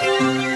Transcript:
oh